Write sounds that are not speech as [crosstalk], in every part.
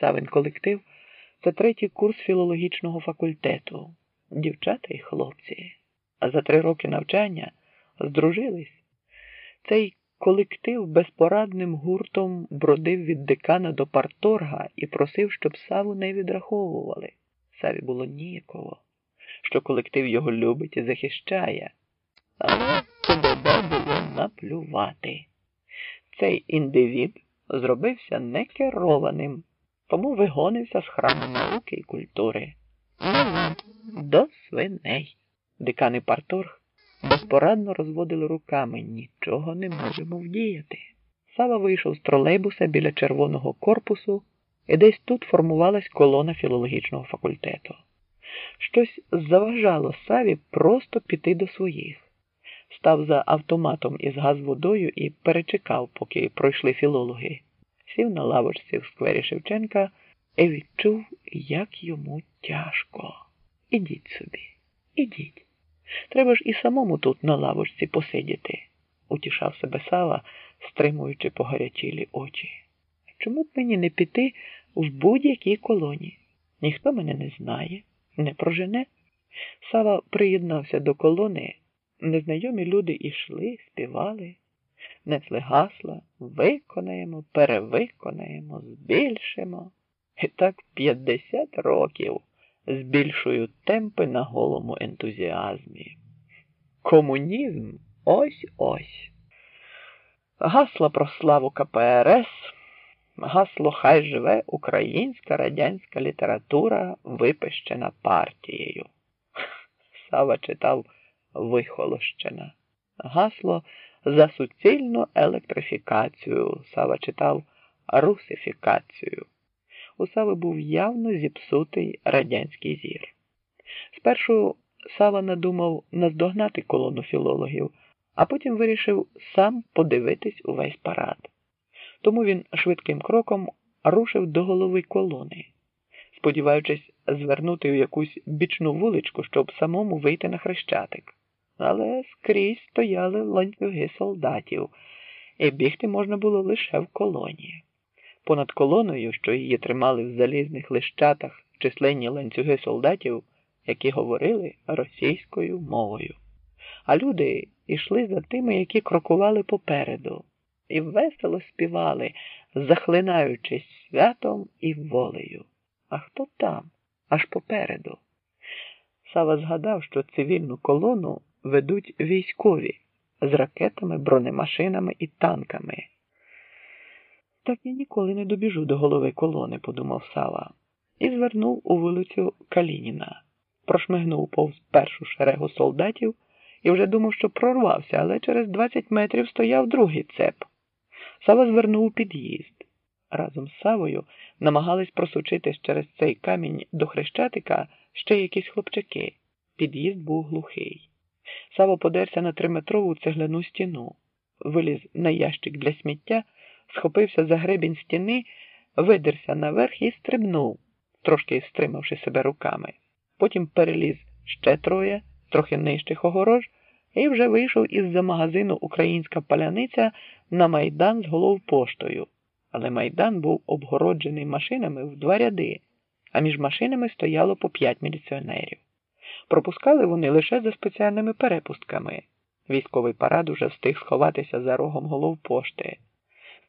Савин колектив це третій курс філологічного факультету. Дівчата і хлопці. А за три роки навчання здружились. Цей колектив безпорадним гуртом бродив від декана до парторга і просив, щоб Саву не відраховували. Саві було ніяково, що колектив його любить і захищає. Але КДБ було наплювати. Цей індивід зробився некерованим, тому вигонився з храму науки і культури. До свиней. Декан і парторг безпорадно розводили руками, нічого не можемо вдіяти. Сава вийшов з тролейбуса біля червоного корпусу, і десь тут формувалась колона філологічного факультету. Щось заважало Саві просто піти до своїх. Став за автоматом із газводою і перечекав, поки пройшли філологи. Сів на лавочці в сквері Шевченка і відчув, як йому тяжко. Ідіть собі, ідіть. Треба ж і самому тут на лавочці посидіти, утішав себе Сава, стримуючи погарячілі очі. Чому б мені не піти в будь-якій колоні? Ніхто мене не знає, не прожене. Сава приєднався до колони, незнайомі люди йшли, співали, несли гасла, виконаємо, перевиконаємо, збільшимо. І так п'ятдесят років збільшую темпи на голому ентузіазмі. Комунізм ось ось. Гасло про славу КПРС, гасло Хай живе українська радянська література, випищена партією. [laughs] Сава читав вихолощена. Гасло за суцільну електрифікацію. Сава читав русифікацію у Сави був явно зіпсутий радянський зір. Спершу Сава надумав наздогнати колону філологів, а потім вирішив сам подивитись увесь парад. Тому він швидким кроком рушив до голови колони, сподіваючись звернути в якусь бічну вуличку, щоб самому вийти на хрещатик. Але скрізь стояли ланцюги солдатів, і бігти можна було лише в колоні. Понад колоною, що її тримали в залізних лищатах численні ланцюги солдатів, які говорили російською мовою. А люди йшли за тими, які крокували попереду, і весело співали, захлинаючись святом і волею. А хто там, аж попереду? Сава згадав, що цивільну колону ведуть військові з ракетами, бронемашинами і танками. Так я ніколи не добіжу до голови колони, подумав Сава, і звернув у вулицю Калініна, прошмигнув повз першу шерегу солдатів і вже думав, що прорвався, але через 20 метрів стояв другий цеп. Сава звернув у під'їзд. Разом з Савою намагались просучитись через цей камінь до хрещатика ще якісь хлопчаки. Під'їзд був глухий. Сава подерся на триметрову цегляну стіну, виліз на ящик для сміття схопився за гребінь стіни, видерся наверх і стрибнув, трошки стримавши себе руками. Потім переліз ще троє, трохи нижчих огорож, і вже вийшов із за магазину Українська паляниця на майдан з головпоштою. Але майдан був обгороджений машинами в два ряди, а між машинами стояло по п'ять міліціонерів. Пропускали вони лише за спеціальними перепустками. Військовий парад уже встиг сховатися за рогом головпошти.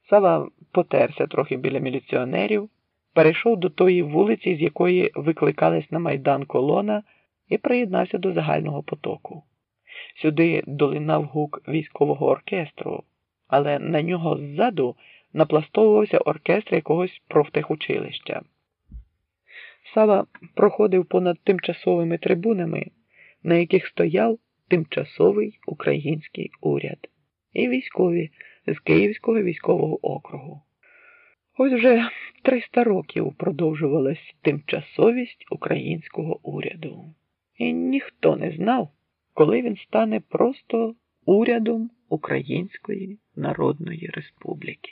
Сава потерся трохи біля міліціонерів, перейшов до тої вулиці, з якої викликались на майдан колона, і приєднався до загального потоку. Сюди долинав гук військового оркестру, але на нього ззаду напластовувався оркестр якогось профтехучилища. Сава проходив понад тимчасовими трибунами, на яких стояв тимчасовий український уряд, і військові з Київського військового округу. Ось вже 300 років продовжувалась тимчасовість українського уряду, і ніхто не знав, коли він стане просто урядом Української Народної Республіки.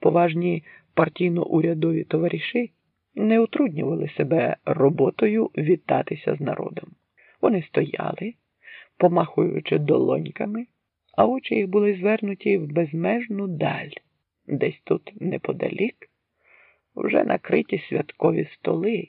Поважні партійно-урядові товариші не утруднювали себе роботою вітатися з народом. Вони стояли, помахуючи долоньками а очі їх були звернуті в безмежну даль, десь тут неподалік, вже накриті святкові столи.